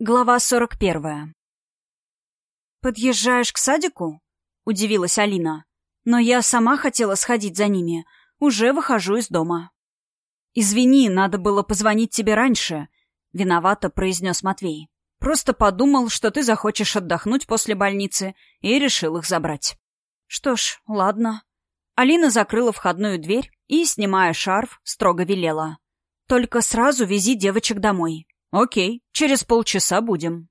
Глава сорок первая. «Подъезжаешь к садику?» — удивилась Алина. «Но я сама хотела сходить за ними. Уже выхожу из дома». «Извини, надо было позвонить тебе раньше», — виновато произнес Матвей. «Просто подумал, что ты захочешь отдохнуть после больницы, и решил их забрать». «Что ж, ладно». Алина закрыла входную дверь и, снимая шарф, строго велела. «Только сразу вези девочек домой. «Окей, через полчаса будем».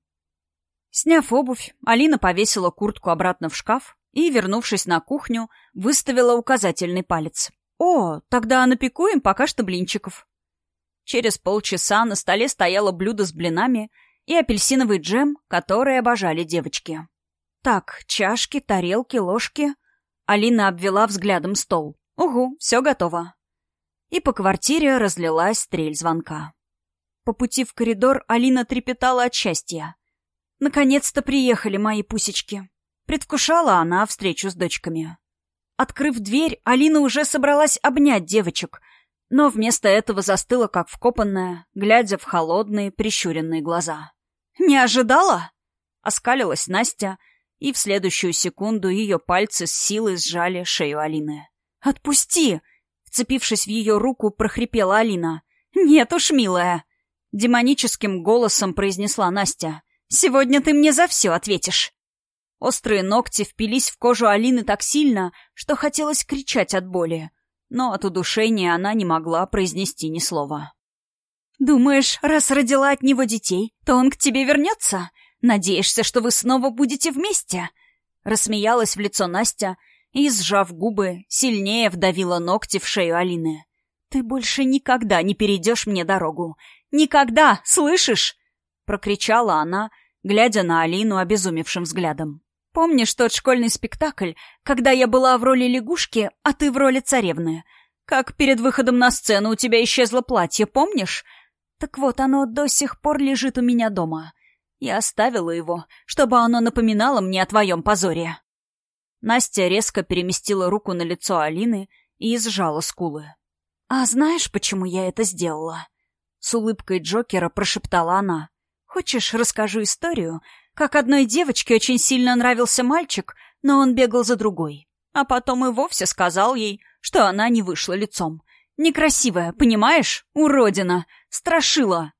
Сняв обувь, Алина повесила куртку обратно в шкаф и, вернувшись на кухню, выставила указательный палец. «О, тогда напеку им пока что блинчиков». Через полчаса на столе стояло блюдо с блинами и апельсиновый джем, который обожали девочки. «Так, чашки, тарелки, ложки...» Алина обвела взглядом стол. «Угу, все готово». И по квартире разлилась стрель звонка. По пути в коридор Алина трепетала от счастья. Наконец-то приехали мои пусечки. Предвкушала она встречу с дочками. Открыв дверь, Алина уже собралась обнять девочек, но вместо этого застыла, как вкопанная, глядя в холодные, прищуренные глаза. «Не ожидала?» — оскалилась Настя, и в следующую секунду ее пальцы с силой сжали шею Алины. «Отпусти!» — вцепившись в ее руку, прохрипела Алина. «Нет уж, милая!» Демоническим голосом произнесла Настя. «Сегодня ты мне за все ответишь». Острые ногти впились в кожу Алины так сильно, что хотелось кричать от боли. Но от удушения она не могла произнести ни слова. «Думаешь, раз родила от него детей, то он к тебе вернется? Надеешься, что вы снова будете вместе?» Рассмеялась в лицо Настя и, сжав губы, сильнее вдавила ногти в шею Алины. «Ты больше никогда не перейдешь мне дорогу. Никогда, слышишь?» — прокричала она, глядя на Алину обезумевшим взглядом. «Помнишь тот школьный спектакль, когда я была в роли лягушки, а ты в роли царевны? Как перед выходом на сцену у тебя исчезло платье, помнишь? Так вот, оно до сих пор лежит у меня дома. Я оставила его, чтобы оно напоминало мне о твоем позоре». Настя резко переместила руку на лицо Алины и сжала скулы. «А знаешь, почему я это сделала?» С улыбкой Джокера прошептала она. «Хочешь, расскажу историю, как одной девочке очень сильно нравился мальчик, но он бегал за другой. А потом и вовсе сказал ей, что она не вышла лицом. Некрасивая, понимаешь? Уродина! Страшила!»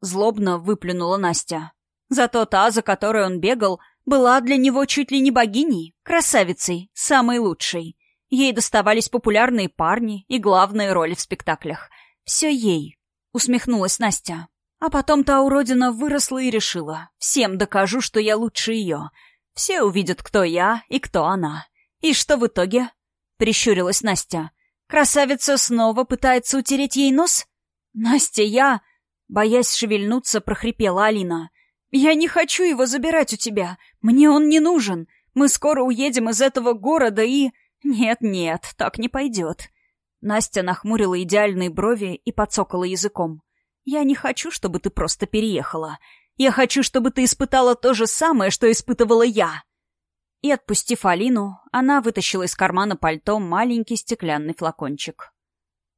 Злобно выплюнула Настя. Зато та, за которой он бегал, была для него чуть ли не богиней, красавицей, самой лучшей. Ей доставались популярные парни и главные роли в спектаклях. Все ей, — усмехнулась Настя. А потом та уродина выросла и решила. Всем докажу, что я лучше ее. Все увидят, кто я и кто она. И что в итоге? Прищурилась Настя. Красавица снова пытается утереть ей нос? Настя, я... Боясь шевельнуться, прохрипела Алина. «Я не хочу его забирать у тебя. Мне он не нужен. Мы скоро уедем из этого города и...» «Нет-нет, так не пойдет. Настя нахмурила идеальные брови и подсокала языком. «Я не хочу, чтобы ты просто переехала. Я хочу, чтобы ты испытала то же самое, что испытывала я». И, отпустив Алину, она вытащила из кармана пальто маленький стеклянный флакончик.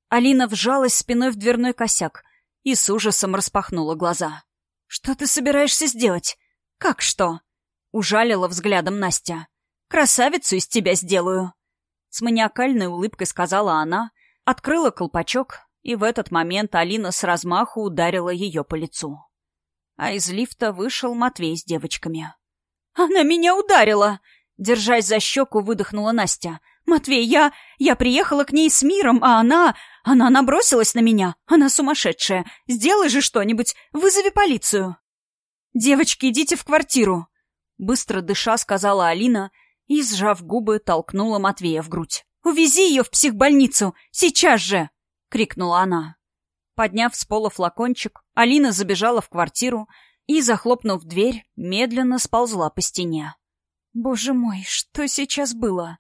Алина вжалась спиной в дверной косяк и с ужасом распахнула глаза. «Что ты собираешься сделать?» «Как что?» — ужалила взглядом Настя. «Красавицу из тебя сделаю!» С маниакальной улыбкой сказала она, открыла колпачок, и в этот момент Алина с размаху ударила ее по лицу. А из лифта вышел Матвей с девочками. «Она меня ударила!» Держась за щеку, выдохнула Настя. «Матвей, я... я приехала к ней с миром, а она... она набросилась на меня. Она сумасшедшая. Сделай же что-нибудь. Вызови полицию». «Девочки, идите в квартиру!» Быстро дыша, сказала Алина и, сжав губы, толкнула Матвея в грудь. «Увези ее в психбольницу! Сейчас же!» — крикнула она. Подняв с пола флакончик, Алина забежала в квартиру и, захлопнув дверь, медленно сползла по стене. «Боже мой, что сейчас было?»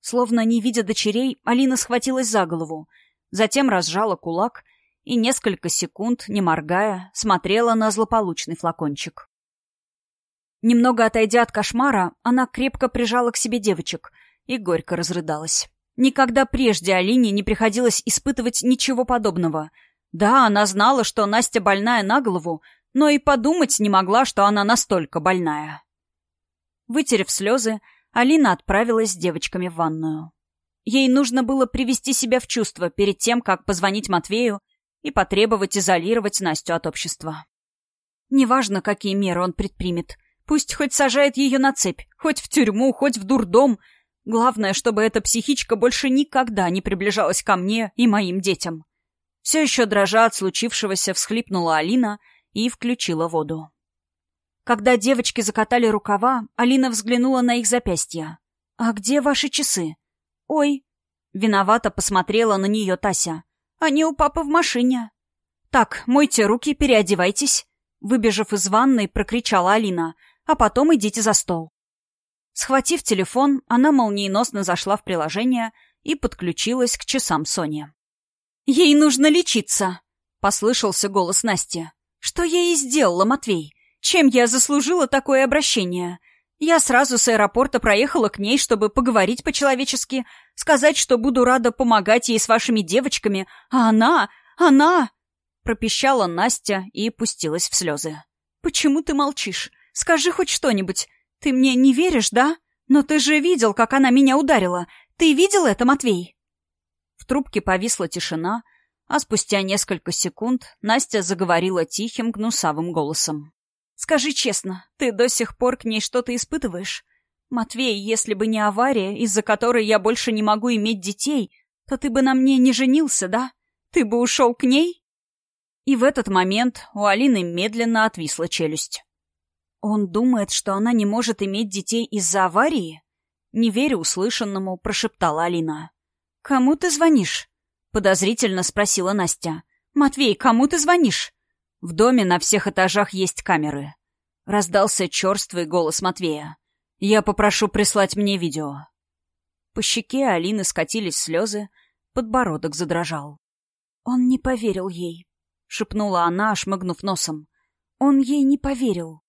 Словно не видя дочерей, Алина схватилась за голову, затем разжала кулак и несколько секунд, не моргая, смотрела на злополучный флакончик. Немного отойдя от кошмара, она крепко прижала к себе девочек и горько разрыдалась. Никогда прежде Алине не приходилось испытывать ничего подобного. Да, она знала, что Настя больная на голову, но и подумать не могла, что она настолько больная. Вытерев слезы, Алина отправилась с девочками в ванную. Ей нужно было привести себя в чувство перед тем, как позвонить Матвею и потребовать изолировать Настю от общества. Неважно, какие меры он предпримет. Пусть хоть сажает ее на цепь, хоть в тюрьму, хоть в дурдом. Главное, чтобы эта психичка больше никогда не приближалась ко мне и моим детям. Все еще дрожа от случившегося, всхлипнула Алина и включила воду. Когда девочки закатали рукава, Алина взглянула на их запястья. «А где ваши часы?» «Ой!» Виновато посмотрела на нее Тася. «Они у папы в машине». «Так, мойте руки, переодевайтесь», выбежав из ванной, прокричала Алина, «а потом идите за стол». Схватив телефон, она молниеносно зашла в приложение и подключилась к часам Сони. «Ей нужно лечиться!» — послышался голос Насти. «Что я ей сделала, Матвей? Чем я заслужила такое обращение? Я сразу с аэропорта проехала к ней, чтобы поговорить по-человечески, сказать, что буду рада помогать ей с вашими девочками, а она... она...» Пропищала Настя и пустилась в слезы. «Почему ты молчишь? Скажи хоть что-нибудь. Ты мне не веришь, да? Но ты же видел, как она меня ударила. Ты видел это, Матвей?» В трубке повисла тишина, а спустя несколько секунд Настя заговорила тихим, гнусавым голосом. «Скажи честно, ты до сих пор к ней что-то испытываешь? Матвей, если бы не авария, из-за которой я больше не могу иметь детей, то ты бы на мне не женился, да? Ты бы ушел к ней?» И в этот момент у Алины медленно отвисла челюсть. «Он думает, что она не может иметь детей из-за аварии?» Не веря услышанному, прошептала Алина. «Кому ты звонишь?» — подозрительно спросила Настя. «Матвей, кому ты звонишь?» «В доме на всех этажах есть камеры». Раздался черствый голос Матвея. «Я попрошу прислать мне видео». По щеке Алины скатились слезы, подбородок задрожал. Он не поверил ей, — шепнула она, шмыгнув носом. Он ей не поверил.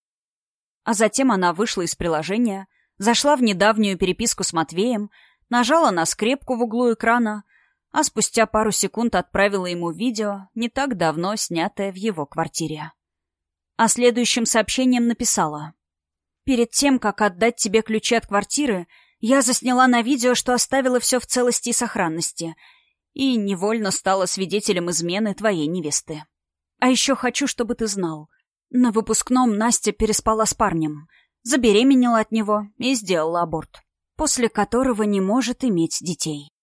А затем она вышла из приложения, зашла в недавнюю переписку с Матвеем, нажала на скрепку в углу экрана, а спустя пару секунд отправила ему видео, не так давно снятое в его квартире. А следующим сообщением написала. «Перед тем, как отдать тебе ключи от квартиры, я засняла на видео, что оставила все в целости и сохранности — и невольно стала свидетелем измены твоей невесты. А еще хочу, чтобы ты знал. На выпускном Настя переспала с парнем, забеременела от него и сделала аборт, после которого не может иметь детей.